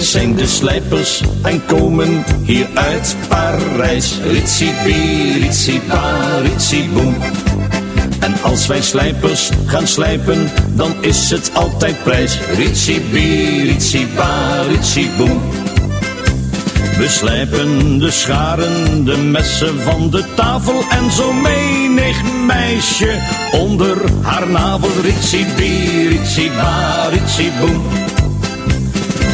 zijn de slijpers en komen hier uit Parijs. Ritsie bi, ba, ritsie boem. En als wij slijpers gaan slijpen, dan is het altijd prijs. Ritsie bi, ba, ritsie boem. We slijpen de scharen, de messen van de tafel en zo menig meisje onder haar navel. Ritsie bi, ritsie ba, ritsie boem.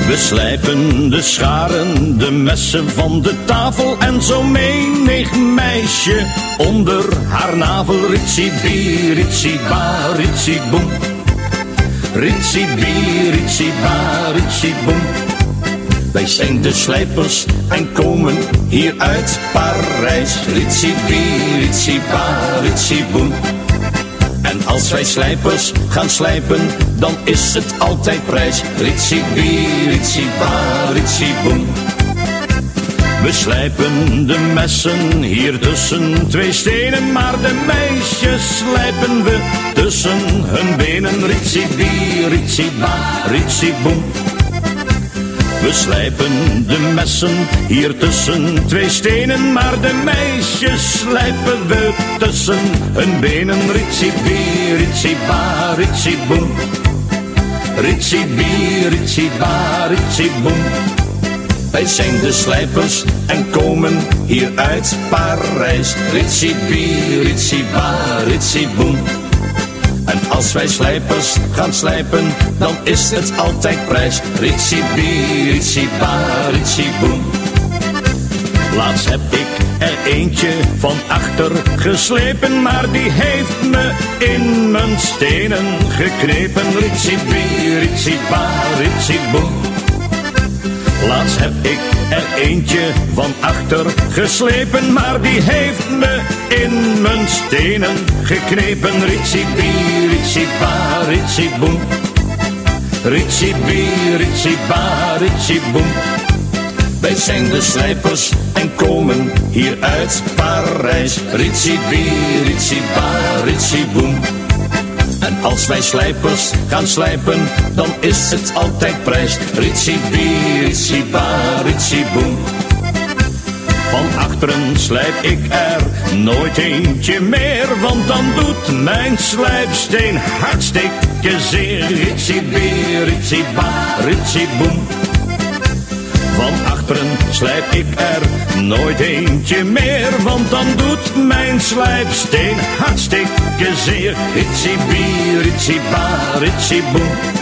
We slijpen de scharen, de messen van de tafel en zo menig meisje onder haar navel. Ritsie bi, ritsie ba, ritsie boem. Ritsie bi, ritsie ba, ritsie boem. Wij zijn de slijpers en komen hier uit Parijs. Ritsie bi, ritsie ba, ritsie boem. En als wij slijpers gaan slijpen, dan is het altijd prijs. Ritsie bi, ritsie ba, ritsie boem. We slijpen de messen hier tussen twee stenen, maar de meisjes slijpen we tussen hun benen. Ritsie bi, ritsie ba, ritsie boem. We slijpen de messen hier tussen twee stenen, maar de meisjes slijpen we tussen hun benen. Ritsie bi, ritsie ba, ritsie boem. Ritsie bi, ritsie ba, ritsie boem. Wij zijn de slijpers en komen hier uit Parijs. Ritsie bi, ritsie ba, ritsie boem. En als wij slijpers gaan slijpen, dan is het altijd prijs. Ritsie bi, ritsie ba, ritsie boem. Laatst heb ik van achter geslepen, maar die heeft me in mijn stenen geknepen. Ritsie bi, ritsie ba, ritsie boem. Laatst heb ik er eentje van achter geslepen, maar die heeft me in mijn stenen geknepen. Ritsie bi, ritsie ba, ritsie boem. Ritsie bi, ritsie ba, ritsie boem. Wij zijn de slijpers en komen hier uit Parijs. Ritsie bi, ritsie ba, ritsie boem. En als wij slijpers gaan slijpen, dan is het altijd prijs. Ritsie bi, ritsie ba, ritsie boem. Van achteren slijp ik er nooit eentje meer, want dan doet mijn slijpsteen hartstikke zeer. Ritsie bi, ritsie ba, ritsie boem. Van achteren slijp ik er nooit eentje meer, want dan doet mijn slijpsteen hartstikke zeer. Ritsie bi, ritsie ba, ritsie boem.